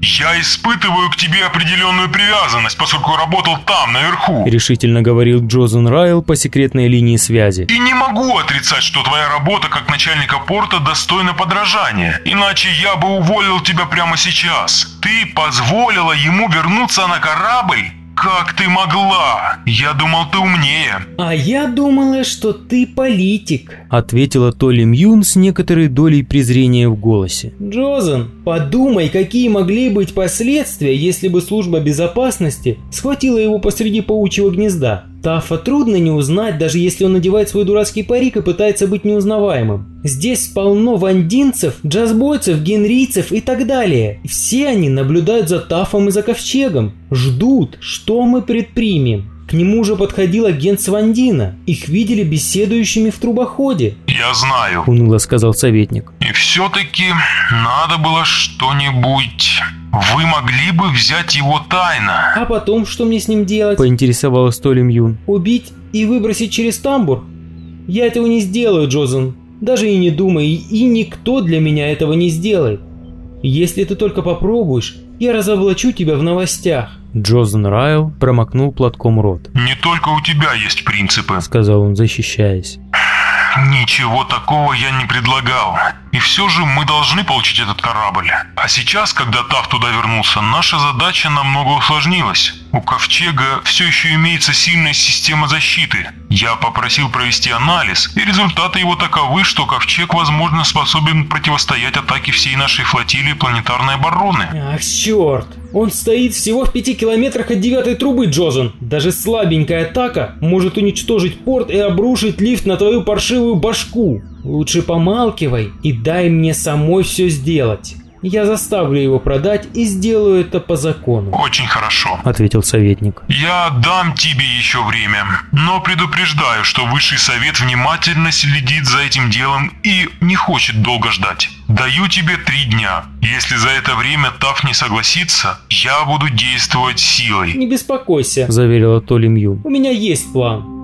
Я испытываю к тебе определенную привязанность, поскольку работал там, наверху. Решительно говорил Джозен Райл по секретной линии связи. И не могу отрицать, что твоя работа как начальника порта достойна подражания. Иначе я бы уволил тебя прямо сейчас. Ты позволила ему вернуться на корабль? Как ты могла? Я думал, ты умнее. А я думала, что ты политик. Ответила Толи Мьюн с некоторой долей презрения в голосе. Джозен, подумай, какие могли быть последствия, если бы служба безопасности схватила его посреди паучьего гнезда. Тафа трудно не узнать, даже если он надевает свой дурацкий парик и пытается быть неузнаваемым. Здесь полно вандинцев, джазбойцев, генрийцев и так далее. Все они наблюдают за Тафом и за Ковчегом. Ждут, что мы предпримем. К нему уже подходил агент Свандина. Их видели беседующими в трубоходе. Я знаю. Уныло сказал советник. И все-таки надо было что-нибудь... Вы могли бы взять его тайно. А потом что мне с ним делать? Поинтересовалась Толи Мьюн. Убить и выбросить через тамбур? Я этого не сделаю, Джозен. Даже и не думай, и никто для меня этого не сделает. Если ты только попробуешь, я разоблачу тебя в новостях. Джозен Райл промокнул платком рот. Не только у тебя есть принципы, сказал он, защищаясь. Ничего такого я не предлагал. И все же мы должны получить этот корабль. А сейчас, когда Тав туда вернулся, наша задача намного усложнилась. У Ковчега все еще имеется сильная система защиты. Я попросил провести анализ, и результаты его таковы, что Ковчег, возможно, способен противостоять атаке всей нашей флотилии планетарной обороны. Ах, черт! Он стоит всего в пяти километрах от девятой трубы, Джозен. Даже слабенькая атака может уничтожить порт и обрушить лифт на твою паршивую башку. Лучше помалкивай и дай мне самой все сделать. Я заставлю его продать и сделаю это по закону. Очень хорошо, ответил советник. Я дам тебе еще время, но предупреждаю, что высший совет внимательно следит за этим делом и не хочет долго ждать. Даю тебе три дня. Если за это время Таф не согласится, я буду действовать силой. Не беспокойся, заверила Толи Мью. У меня есть план.